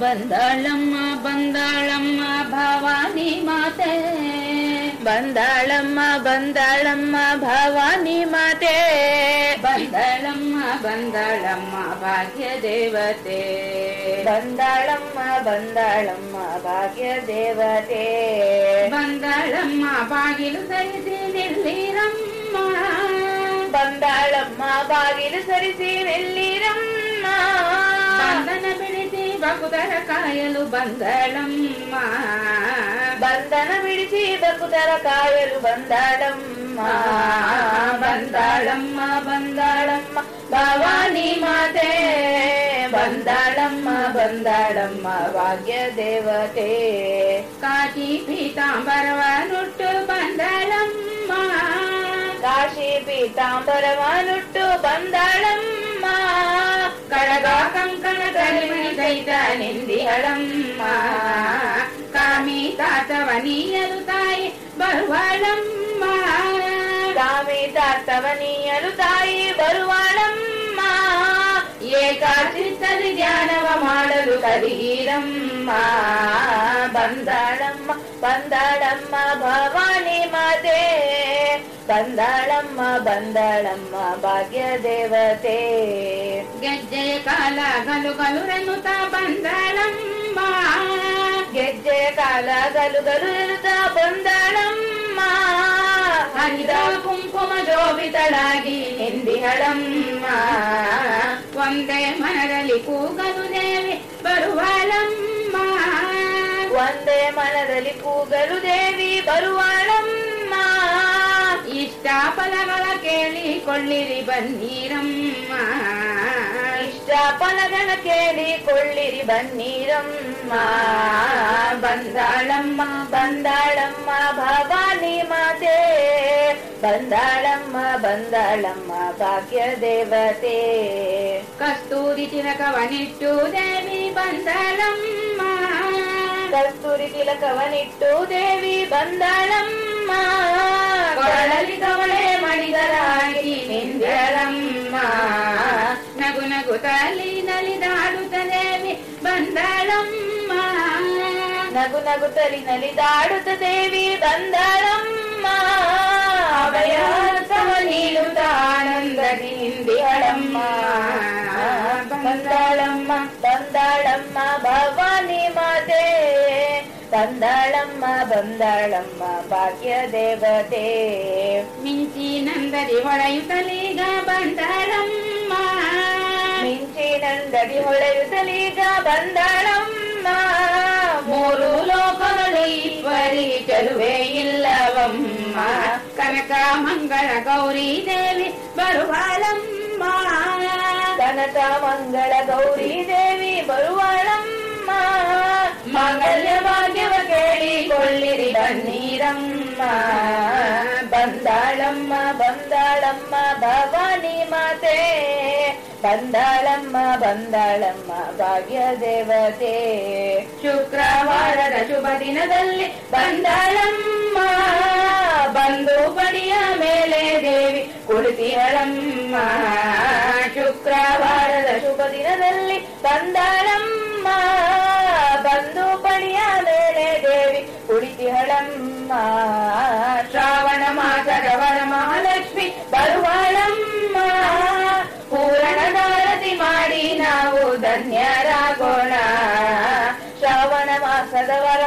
ಬಂದಾಳಮ್ಮ ಬಂದಾಳಮ್ಮ ಭವಾನಿ ಮಾತೆ ಬಂದಾಳಮ್ಮ ಬಂದಾಳಮ್ಮ ಭವಾನಿ ಮಾತೆ ಬಂದಾಳಮ್ಮ ಬಂದಾಳಮ್ಮ ಭಾಗ್ಯ ದೇವತೆ ಬಂದಾಳಮ್ಮ ಬಂದಾಳಮ್ಮ ಭಾಗ್ಯ ದೇವತೆ ಬಂದಾಳಮ್ಮ ಬಾಗಿಲು ಸರಿಸಿ ನಿಲ್ಲಿರಮ್ಮ ಬಂದಾಳಮ್ಮ ಬಾಗಿಲು ಸರಿಸಿ ನೆಲ್ಲಿರಮ್ಮ ಬಂಧನ బకుతర కాయలు బందడమ్మా బంధన విడిచి బకుతర కాయలు బందడమ్మా బందాళమ్మ బందాళమ్మ భవానీ మాతే. బందాళమ్మ బందాళమ్మ భాగ్య దేవతే కాశీ పీతాంబరవ నుట్టు బందాళమ్మ కాశీ పీతాంబరవ నుట్టు బందాళమ్మ ಕರಿಮಣಿ ದೈತ ನಿಂದಿಹಳಮ್ಮ ಕಾಮಿ ತಾತವ ನೀಯಲು ತಾಯಿ ಬರುವಳಮ್ಮ ಸ್ವಾಮಿ ತಾತವನಿಯಲು ತಾಯಿ ಬರುವಾಳಮ್ಮ ಏಕಾಚಿತ್ತದಿ ಧ್ಯಾನವ ಮಾಡಲು ಕರೀರಮ್ಮ ಬಂದಾಳಮ್ಮ ಬಂದಾಳಮ್ಮ ಭವಾನಿ ಮಾತೆ ಬಂದಾಳಮ್ಮ ಬಂದಾಳಮ್ಮ ಭಾಗ್ಯ ದೇವತೆ ಗೆಜ್ಜೆಯ ಕಾಲ ಗಲು ಗಲುರನ್ನುತ್ತ ಬಂದಾಳಮ್ಮ. ಗೆಜ್ಜೆಯ ಕಾಲ ಗಲು ಗಲು ರನುತ ಬಂದಾಳಮ್ಮ. ಹರಿದ ಕುಂಕುಮ ಜೋಬಿತಳಾಗಿ ಹಿಂದಿಹಳಮ್ಮ ಒಂದೇ ಮನದಲ್ಲಿ ಕೂಗಲು ದೇವಿ ಬರುವಾಳಮ್ಮ. ಒಂದೇ ಮನದಲ್ಲಿ ಕೂಗಲು ದೇವಿ ಬರುವಾಳಮ್ಮ. ಕೇಳಿಕೊಳ್ಳಿರಿ ಬನ್ನೀರಮ್ಮ. ಇಷ್ಟ ಫಲಗಳ ಕೇಳಿಕೊಳ್ಳಿರಿ ಬನ್ನೀರಮ್ಮ. ಬಂದಾಳಮ್ಮ ಬಂದಾಳಮ್ಮ ಭವಾನಿ ಮಾತೆ. ಬಂದಾಳಮ್ಮ ಬಂದಾಳಮ್ಮ ಭಾಗ್ಯ ದೇವತೆ ಕಸ್ತೂರಿ ತಿಲಕವನಿಟ್ಟು ದೇವಿ ಬಂದಾಳಮ್ಮ. ಕಸ್ತೂರಿ ತಿಲಕವನಿಟ್ಟು ದೇವಿ ಬಂದಾಳಮ್ಮ. ಕೊರಳಲ್ಲಿ ಕವಳೆ ನಗುತ್ತಲಿ ನಲಿದಾಡುತ್ತದೆ ಬಂದಳಮ್ಮ. ನಗು ನಗುತ್ತಲಿ ನಲಿದಾಡುತ್ತ ದೇವಿ ಬಂದಳಮ್ಮ. ಅಭಯೋತ್ಸವ ನೀಡುತ್ತ ಆನಂದದಿ ನಿಂದಿಹಳಮ್ಮ ಬಂದಳಮ್ಮ ಬಂದಳಮ್ಮ, ಭವಾನಿ ಮಾತೆ. ಬಂದಳಮ್ಮ ಬಂದಳಮ್ಮ, ಭಾಗ್ಯ ದೇವತೆ. ಮಿಂಚಿನಂದದಿ ಹೊಳೆಯುತ್ತಲೀಗ ಬಂದಳಮ್ಮ ಮಿಂಚಿನಂದಡಿ ಹೊಳೆಯುತ್ತಲೀಗ ಬಂದಾಳಮ್ಮ ಮೂರು ಲೋಕಗಳು ಇಬ್ಬರಿ ಚಲುವೆ ಇಲ್ಲವಮ್ಮ ಕನಕ ಮಂಗಳ ಗೌರಿ ದೇವಿ ಬರುವಳಮ್ಮ ಕನಕ ಮಂಗಳ ಗೌರಿ ದೇವಿ ಬರುವಳಮ್ಮ ಮಂಗಲ್ಯ ಭಾಗ್ಯವ ಕೇಳಿಕೊಳ್ಳಿರಿ ಬನ್ನೀರಮ್ಮ ಬಂದಾಳಮ್ಮ ಬಂದಾಳಮ್ಮ ಭವಾನಿ ಮಾತೆ ಬಂದಾಳಮ್ಮ ಬಂದಾಳಮ್ಮ ಭಾಗ್ಯ ದೇವತೆ ಶುಕ್ರವಾರದ ಶುಭ ದಿನದಲ್ಲಿ ಬಂದಳಮ್ಮ, ಬಂದು ಬಡಿಯ ಮೇಲೆ ದೇವಿ ಕುಳಿತಿಯಳಮ್ಮ ಶುಕ್ರವಾರದ ಶುಭ ದಿನದಲ್ಲಿ ಬಂದಾಳಮ್ಮ.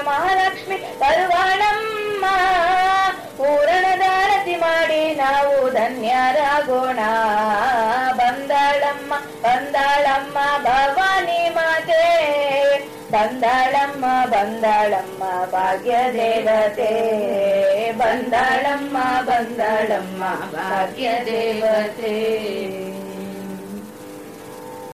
ಮಹಾಲಕ್ಷ್ಮಿ ಬರುವಾಳಮ್ಮ ಪೂರಣದಾರತಿ ಮಾಡಿ ನಾವು ಧನ್ಯರಾಗೋಣ ಬಂದಾಳಮ್ಮ ಬಂದಾಳಮ್ಮ ಭವಾನಿ ಮಾತೆ ಬಂದಾಳಮ್ಮ ಬಂದಾಳಮ್ಮ ಭಾಗ್ಯ ದೇವತೆ ಬಂದಾಳಮ್ಮ ಬಂದಾಳಮ್ಮ ಭಾಗ್ಯ ದೇವತೆ